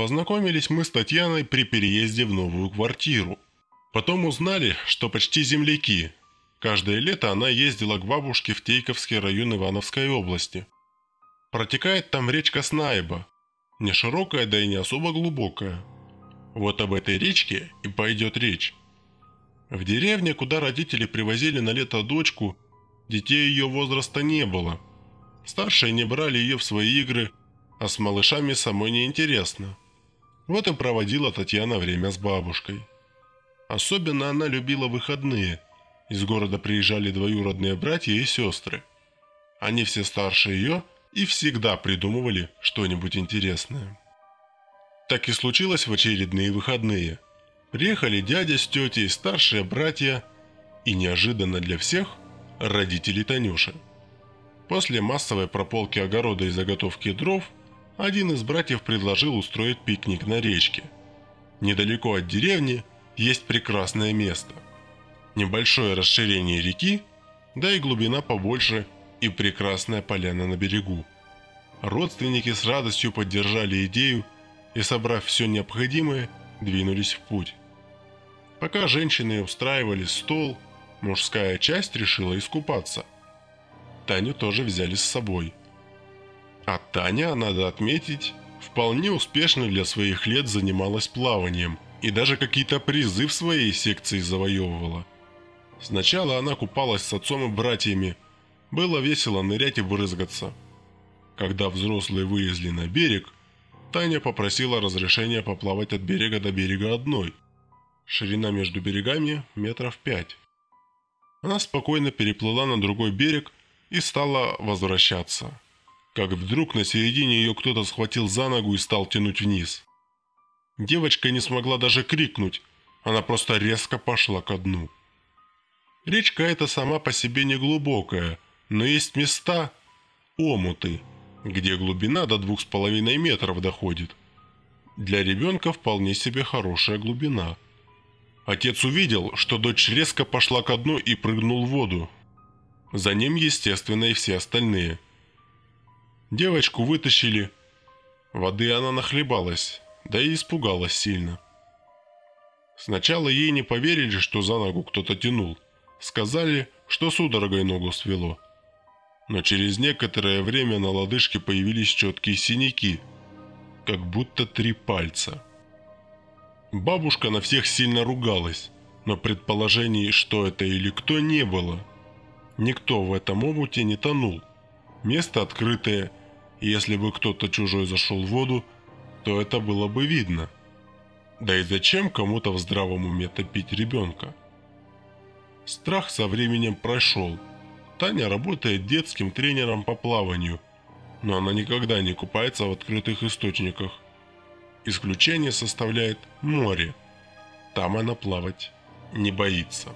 Познакомились мы с Татьяной при переезде в новую квартиру. Потом узнали, что почти земляки. Каждое лето она ездила к бабушке в Тейковский район Ивановской области. Протекает там речка Снайба. Не широкая, да и не особо глубокая. Вот об этой речке и пойдет речь. В деревне, куда родители привозили на лето дочку, детей ее возраста не было. Старшие не брали ее в свои игры, а с малышами самой неинтересно. Вот и проводила Татьяна время с бабушкой. Особенно она любила выходные. Из города приезжали двоюродные братья и сестры. Они все старше ее и всегда придумывали что-нибудь интересное. Так и случилось в очередные выходные. Приехали дядя с тетей, старшие братья и неожиданно для всех родители Танюши. После массовой прополки огорода и заготовки дров – один из братьев предложил устроить пикник на речке. Недалеко от деревни есть прекрасное место. Небольшое расширение реки, да и глубина побольше и прекрасная поляна на берегу. Родственники с радостью поддержали идею и, собрав все необходимое, двинулись в путь. Пока женщины устраивали стол, мужская часть решила искупаться. Таню тоже взяли с собой – а Таня, надо отметить, вполне успешно для своих лет занималась плаванием и даже какие-то призы в своей секции завоевывала. Сначала она купалась с отцом и братьями. Было весело нырять и брызгаться. Когда взрослые вылезли на берег, Таня попросила разрешения поплавать от берега до берега одной. Ширина между берегами метров пять. Она спокойно переплыла на другой берег и стала возвращаться как вдруг на середине ее кто-то схватил за ногу и стал тянуть вниз. Девочка не смогла даже крикнуть, она просто резко пошла ко дну. Речка эта сама по себе не глубокая, но есть места, омуты, где глубина до двух с половиной метров доходит. Для ребенка вполне себе хорошая глубина. Отец увидел, что дочь резко пошла ко дну и прыгнул в воду. За ним, естественно, и все остальные – Девочку вытащили. Воды она нахлебалась, да и испугалась сильно. Сначала ей не поверили, что за ногу кто-то тянул. Сказали, что судорогой ногу свело. Но через некоторое время на лодыжке появились четкие синяки, как будто три пальца. Бабушка на всех сильно ругалась, но предположений, что это или кто, не было. Никто в этом омуте не тонул. Место открытое, если бы кто-то чужой зашел в воду, то это было бы видно. Да и зачем кому-то в здравом уме топить ребенка? Страх со временем прошел. Таня работает детским тренером по плаванию, но она никогда не купается в открытых источниках. Исключение составляет море. Там она плавать не боится.